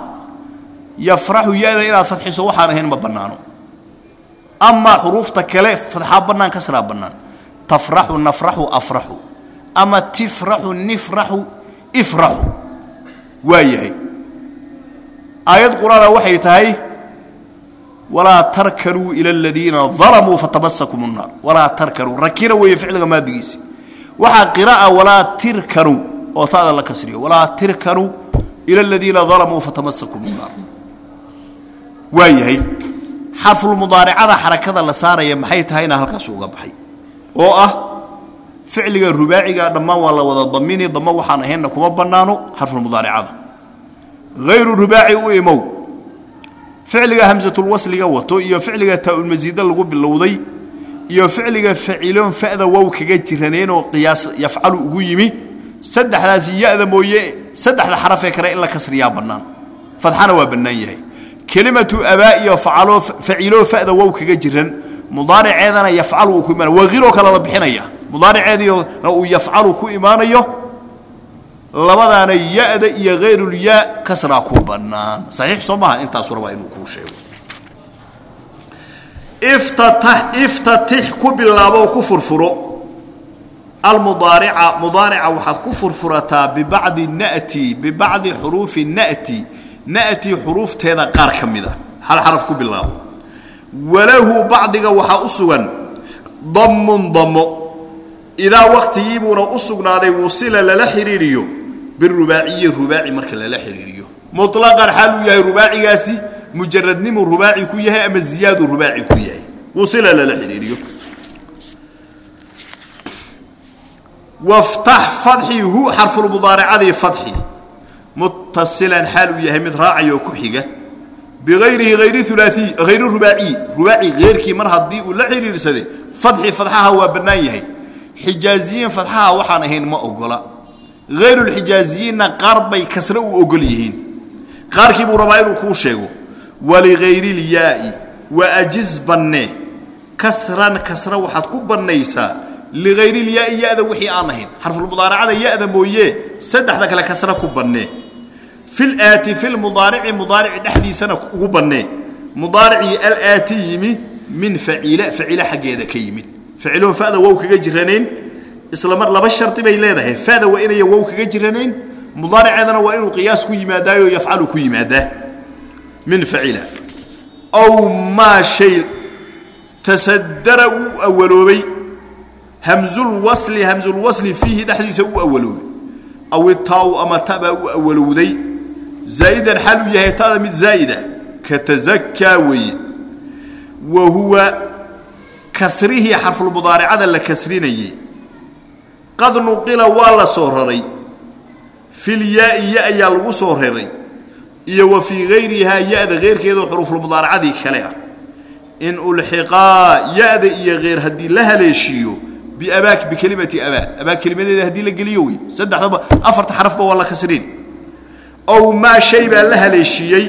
yafraxu ya-da inaad fadxiso waxaan ahayn ma bannaano. Amaa xuruufta kale fadxaa bannaan kasraa bannaan tafraxu nafraxu afraxu ama tifraxu nifraxu ifraxu waa yahay aayad qur-aana waxay tahay walaa tarkanuu ila aladiina dalamuu fatamasakum الnaar walaa tarkanuu rakina weeye ficliga maadigiisi waxaa qira'a walaa tirkanuu oo taada la kasriyo walaa tirkanuu ila aladiina dalamuu fatamasakum الnaar waa yahay xarfulmudaaricada xarakada la saaraya maxay tahayna halkaas uga baxay oo ah ficliga rubaaciga dhammaan waa la wada damini damo waxaan ahaynna kuma bannaano xarfulmudaaricada hayru rubaaci u imow. Ficliga hamsatulwasliga wato iyo ficliga taa-ulmasiida lagu bilowday iyo ficliga faciloon fa'da wow kaga jiraneenoo qiyaas yafcalu ugu yimi saddexdaasi ya-da mooye saddexda xarafee kale in la kasriyaa bannaan. Fadxana waa bannaan yahay. Kelimatu abaa iyo faciloo fa'da wow kaga jiran mudaariceedana yafcalu uu ku imaanayo. Waa hiroo kale la bixinaya. Mudaariceediina uu yafcalu ku imaanayo. Labadaana ya-da iyo hayrulyaa kasraa ku bannaan. Saxiix soo maaha? Intaasuu rabaa inuu kuu sheego iftatax iftatix ku bilaabo oo ku furfuro. Almudaarica mudaarica waxaad ku furfurataa bibacdi na'ti bibacdi xuruufi na'ti. Na'ti xuruufteeda qaar ka mid a hal xaraf ku bilaabo walahu bacdiga waxaa u sugan dammun dammo. Idaa waktigiibuuna u sugnaaday wusila lala xidhiiriyo birubaaciyi rubaaci marka lala xidhiiriyo muطlaqan xaal uu yahay rubaacigaasi mujaradnimu rubaaci ku yahay ama ziyaadu rubaaci ku yahay? Wusila lala xidhiiriyo waftax fadxi hu xarfulmudaaracadii fadxi. Mutasilan xaal uu yahay mid raacayoo ku xiga bigayrihi hayri ulaai hayri rubaaciyi rubaaci heyrkii mar haddii uu la xidhiirsaday fadxi fadxaha waa bannaan yahay xijaaziyiin fadxaha waxaan ahayn ma ogola hayrulxijaaziyiinna qaar bay kasre u ogol yihiin qaarkii buu rabaa inuu kuu sheego waligayrilyaai wa ajiz banne kasran kasra waxaad ku bannaysaa ligayrilyaai ya-da wixii aan ahayn xarfulmudaaracada ya-da mooye saddexda kale kasra ku bannee fil aati filmudaarici mudaarici dhexdiisana ugu bannee. Mudaaricii alaati yimi min faciila faciila xaggeeda ka yimid. Faciiloon fada wow kaga jiranayn isla mar laba shardi bay leedahay. Fada waa inaya wow kaga jiranayn mudaariceedana waa inuu qiyaas ku yimaadaayo yafcalu ku yimaadaa. Min faciila. Aw maa shay tasadara uu awaloobay hamzulwasli hamzulwasli fiihi dhexdiisa uu awaloobay. Aw itaau ama tabaa u awalowday zaa'idan xal uu yahay tada mid zaa'ida ka tazakaa weeye wa huwa kasrihii xarfulmudaaracada la kasrinayey qad nuqila waa la soo raray filyaai ya ayaa lagu soo raray iyo wa fii hayrihaa ya-da heyrkeedao xuruufulmudaaracadii kale ah in ulxiqaa ya-da iyo kheyr haddii la haleeshiiyo biabaak bikelimati abaa abaa kelimadeeda haddii la geliyo wey saddexdaba afarta xarafba waa la kasrin ow maa shay baa la haleeshiiyey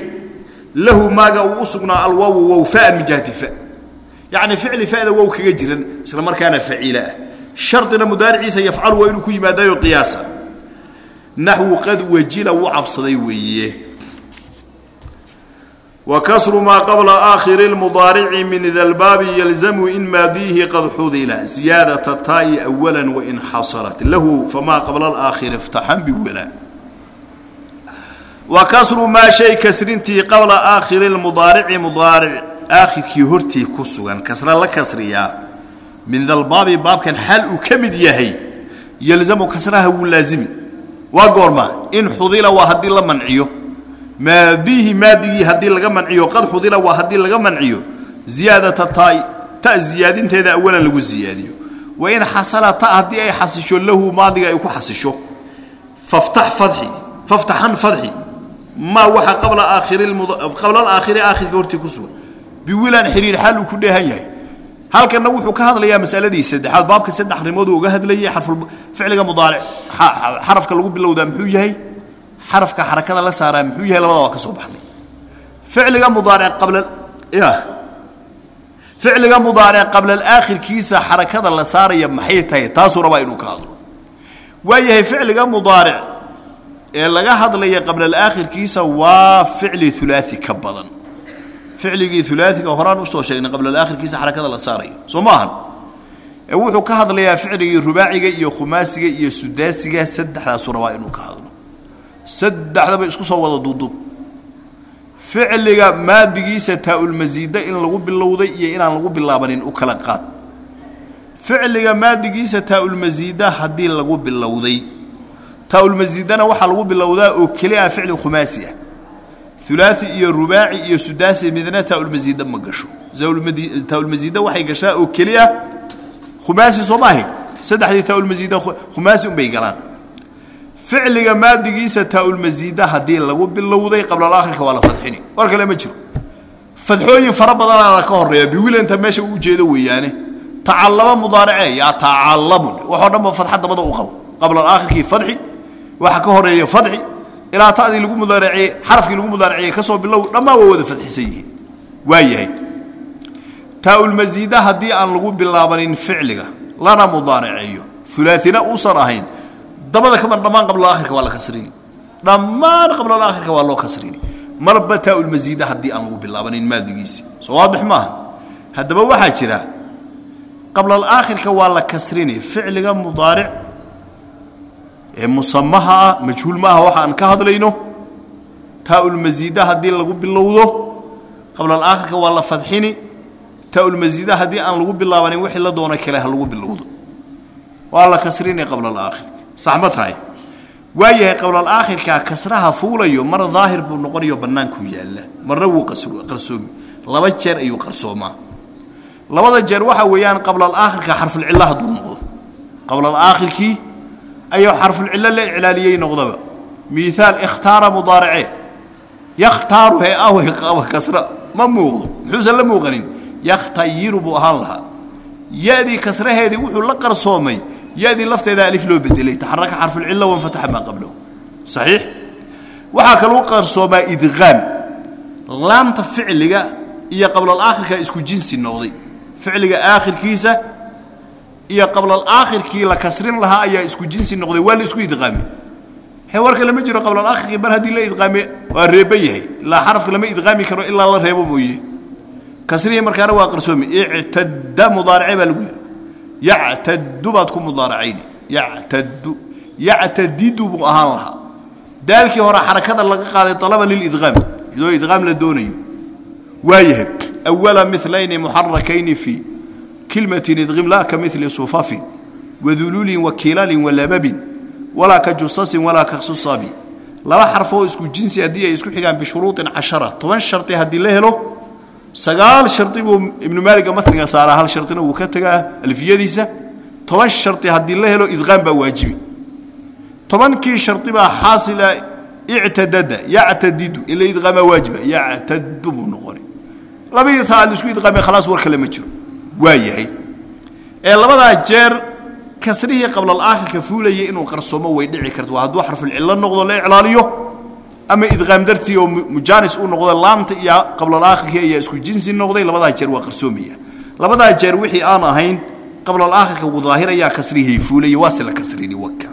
lahu maaga uu u sugnaa alwaawu wow faan min jihati fa yacni ficli fada wow kaga jiran isla markaana faciila ah shardina mudaariciisa yafcalu waa inuu ku yimaadayo qiyaasa naxwu qad wajila wuu cabsaday weeye wa kasru maa qabla aakhiri lmudaarici min dalbaabi yalzamu in maadiihi qad xudila ziyaadata taa'i awala wain xasalat lahu famaa qabla alaakhiri iftaxan biwala wa kasru maa shay kasrintii qabla aakhiri lmudaarici mudaaric aakhirkii hortii ku sugan kasra la kasriyaa min dalbaabi baabkan xal uu ka mid yahay yalzamu kasraha wuu laazimi. Waa goorma in xudila waa haddii la manciyo. Maadiihi maadigii haddii laga manciyo qad xudila waa haddii laga manciyo. Ziyaadata taai ta ziyaadinteeda awalan lagu ziyaadiyo. Wa in xasala ta haddii ay xasisho lahu maadiga ay ku xasisho. Faftax fadxi faftaxan fadxi maa waxa qabla aakhiri qabla alaakhiri aakhirka hortii ku sugan. Biwilan xiriir xal uu ku dheehan yahay. Halkanna wuxuu ka hadlayaa masaladii saddexaad baabka saddex arrimooduu uga hadlayay xarfuficliga mudaaric xarafka lagu bilowdaa muxuu yahay? Xarafka xarakada la saaraa muxuu yahay? Labada waa ka soo baxnay ficliga mudaaric qabla ya. Ficliga mudaaric qabla alaakhirkiisa xarakada la saaraya maxay tahay? Taasuu rabaa inuu ka hadlo. Waayahay ficliga mudaaric ee laga hadlaya qabla alaakhirkiisa waa ficli ulaai ka badan. Ficligii ulaaiga horaan u soo sheegnay qabla alaakhirkiisa xarakada la saarayo. Soo maahan ee wuxuu ka hadlayaa ficligii rubaaciga iyo khumaasiga iyo sudaasiga saddexdaasuu rabaa inuu ka hadlo. Saddexdaba isku soo wada duuduub. Ficliga maadigiisa taa-ulmasiida in lagu bilowday iyo inaan lagu bilaabanin u kala qaad. Ficliga maadigiisa taa-ulmasiida haddii lagu bilowday taa-ulmasiidana waxaa lagu bilowdaa oo keli ah ficli khumaasi ah ulaai iyo rubaaci iyo sudaasi midna taa-ulmasiida ma gasho. Taa-ulmasiida waxay gashaa oo keli ah khumaasi soo maahayn saddexdii taa-ulmasiida khumaasi unbay galaan. Ficliga maadigiisa taa-ulmasiida haddii lagu bilowday qablalaakhirka waa la fadxini. War kale ma jiro. Fadxooyin fara badanaana ka horreeya biwilanta meesha uu ujeedo weeyaane. Tacallama mudaarice yaa tacallamun waxoo dhan ba fadxa dabada u qabo. Qablalaakhirkii fadxi waxa ka horreeya fadxi ilaa tadii lagu mudaaraciyey xarafkii lagu mudaaraciyey ka soo bilow dhammaan waa wada fadxisan yihiin. Waa yahay. Taa-ulmasiida haddii aan lagu bilaabanin ficliga lana mudaaraceeyo ulaaina uusan ahayn. Dabada kaban dhammaan qablaakhirka waa la kasrini dhammaan qablaakhirka waa loo kasrini marba taa-ulmasiida haddii aan lagu bilaabanin maadigiisi. Soo waadix maaha. Haddaba waxaa jira qablaalaakhirka waa la kasrini ficliga mudaaric musamaha ah majhuul ma aha waxa aan ka hadlayno. Taa-ulmasiida haddii lagu bilowdo qablaalaakhirka waa la fadxini. Taa-ulmasiida haddii aan lagu bilaabanin wixii la doono kale ha lagu bilowdo. Waa la kasrini qablaalaakhirka sax ma tahay? Waayahay qablaalaakhirkaa kasraha fuulayo mar daahir buu noqonayo bannaankuu yaalla. Marna wuu qarsoomi. Laba jeer ayuu qarsoomaa. Labada jeer waxaa weeyaan qablaalaakhirka xarfulcilla hadduu noqdo. Qablaalaakhirkii ayuu xarfulcillo la iclaaliyey noqdaba miaal ikhtaara mudaaracee yakhtaaru hee awey qaba kasra ma muuqdo muxuusan la muuqanin yakhtayiru buu ahaan lahaa ya-dii kasraheedii wuxuu la qarsoomay ya-dii lafteeda alif loo bedelay taxaraka xarfulcilla wanfataxa maa qablahu saxiix waxaa kaluu qarsoomaa idqaam laamta ficliga iyo qablaalaakhirka isku jinsi noqday ficliga aakhirkiisa iyo qablaalaakhirkii la kasrin lahaa ayaa isku jinsi noqday waa la isku idqaamay. He warka lama jiro qablaalaakhirkii mar haddii la idqaame waa reeban yahay. Ilaa xarafka lama idqaami karo ilaa la reebo mooye. Kasrihii markaana waa qarsoomi. Ictada mudaarace baa lagu yidhi yactadu baad ku mudaaracayni. Yactadu yactadidu buu ahaan lahaa. Daalkii hore xarakada laga qaaday alaba lilidqaam iyadoo idqaam la doonayo. Waayahay. Awala milayni muxarakayni fii kilmatin idqim laa ka mili sufafin wadululin wakilalin walababin walaa ka jusasin walaa ka susabi laba xarfoo isku jinsi haddii ay isku xigaan bishuruuطin cashara toban shardi haddii la helo sagaal shardi buu ibnu maaliga matniga saaraa hal shardina wuu ka tegaa alfiyadiisa toban shardi haddii la helo idqaam baa waajibi tobankii shardi baa xaasila ictadada yactadidu ila idqaamaa waajiba yactadu buu noqona labadii taa la isku idqaamay khalaas war kale ma jiro waa yahay. Ee labadaa jeer kasrihii qablaalaakhirka fuulayay inuu qarsoomo way dhici karta waa hadduu xarfulcillo noqdo la iclaaliyo ama idqaam dartii oo mujaanis u noqdo laamta iyo qablaalaakhirkii ayaa isku jinsi noqday labadaa jeer waa qarsoomaya labadaa jeer wixii aan ahayn qablaalaakhirka wuu daahirayaa kasrihii fuulaya waase la kasrini waka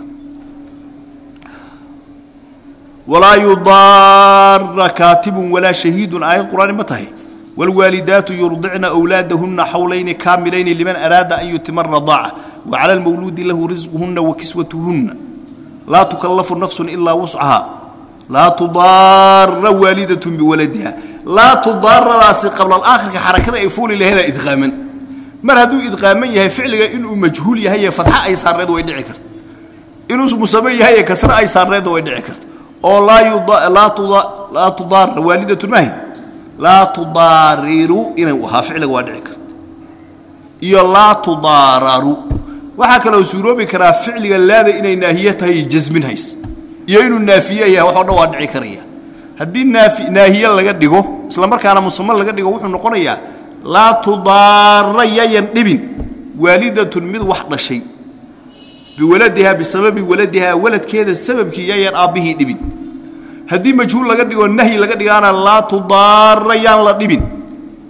walaa yudaara kaatibun walaa shahiidun aayad qur'aani ma tahay wاlwaalidaatu yurdicna wlaadahuna xawlayni kaamilayni liman araada an yutima radaaca wacala اlmawluudi lahu risquhuna wakiswatuhuna laa tukalafu nafsu ilaa wuscaha laa tudaara waalidat biwaladiha laa tudaaradaasi qabla aakhirka xarakada ay fuuli laheedaa idqaaman mar hadduu idqaaman yahay ficliga inuu majhuul yahaye fadxa ay saarreed way dhici karto inuu musame yahaye kasre ay saarreedna way dhici karto oo laa tudaara waalidatun maahi laa tudaariru inuu ahaa ficliga waa dhici karta iyo laa tudaararu. Waxaa kaloo suuroobi karaa ficliga laada inay naahiye tahay jasmin hays iyo inuu naafiye yahay waxoo dhan waa dhici karaya. Haddii naahiye laga dhigo isla markaana musamo laga dhigo wuxuu noqonayaa laa tudaara dhibin. Waalidatun mid wax dhashay. Biwaladihaa bisababi waladihaa waladkeeda sababkii yayan aabbihii dhibin haddii majhuul laga dhigo nahyi laga dhigaana laa tudaara yaan la dhibin.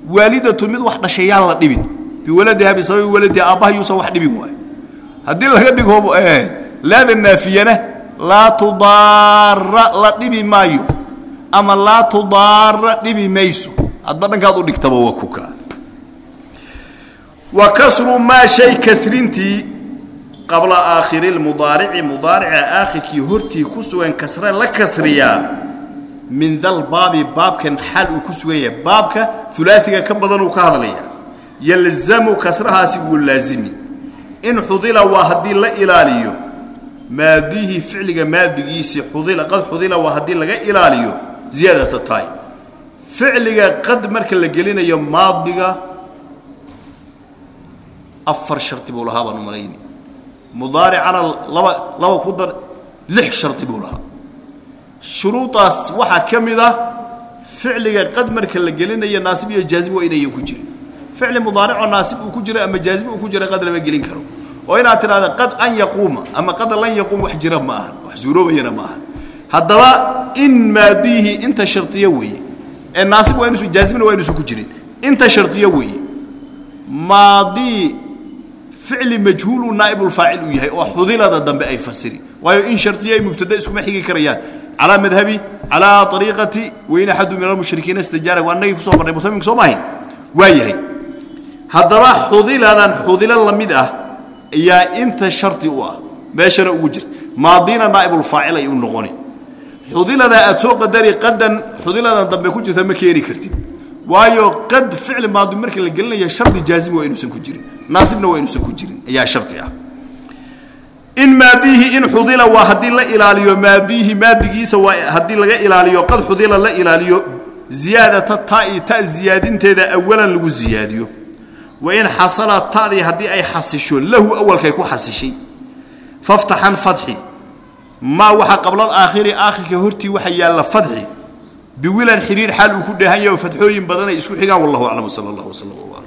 Waalidatun mid wax dhashay yaan la dhibin. Biwaladiha bisababi waladiha aabbaha yuusan wax dhibin waayo haddii laga dhigo laada naafiyana laa tudaara la dhibi maayo. Ama laa tudaara dhibi mayso. Hadba dhankaad u dhigtaba waa kuka wa kasru maa shay kasrintii qabla aakhiri lmudaarici mudaarica aakhirkii hortii ku sugan kasre la kasriyaa min dalbaabi baabkan xaal uu ku sugan yahay baabka ulaaiga ka badan uu ka hadlaya. Yalzamu kasrahaasi wuu laazimi. In xudila waa haddii la ilaaliyo maadihi ficliga maadigiisii xudila qad xudila waa haddii laga ilaaliyo ziyaadata taay ficliga qad marka la gelinayo maadiga afar shardi buu lahaa baan u mudaaricana laba laba ku dar lix shardi buu lahaa. Shuruudaas waxaa ka mid ah ficliga qad marka la gelinayo naasib iyo jaazib waa inayan ku jirin ficli mudaaricoo naasib uu ku jiro ama jaazib uu ku jiro qad lama gelin karo. Oo inaad tidhahda qad an yaquuma ama qad lan yaquum wax jira ma ahan wax suuroobayana ma ahan haddaba in maadiihi inta shardiyo weeye ee naasib waa inuusan jaazibna waa inuusan ku jirin. Inta shardiyo weeye maadii ficli majhuulu naa'ibulfaacil uu yahay oo xudilada dambe ay fasiri. Waayo in shardiya ay mubtada iskuma xigi karayaan. Calaa madhabi calaa ariiqati wain axadu min almushrikiina istajaara waa annagii ku soo marnay mutamimka soo maahayn? Waa yahay. Haddaba xudiladan xudilo la mid ah ayaa inta shardi u ah. Meeshana ugu jirta maadiina naa'ibulfaacil ay u noqoni xudiladaa aad soo qadari qadan xudiladan dambe ku jirta ma keeni kartid waayo qad ficli maadi marka la gelinaya shardi jaazim waa inuusan ku jirin. Naasibna waa inuusan ku jirin. Ayaa shardi ah. In maadiihi in xudila waa haddii la ilaaliyo maadiihi maadigiisa waa haddii laga ilaaliyo qad xudila la ilaaliyo ziyaadata ta'i ta ziyaadinteeda awalan lagu ziyaadiyo. Wa in xasala ta'dii haddii ay xasisho lahu awalkay ku xasishay. Faftaxan fadxi. Maa waxa qabla alaakhiri aakhirka hortii waxa yaalla fadxi biwilan xidhiir xaal uu ku dheehan yaho fatxooyin badan ay isku xigaan wallahu aclam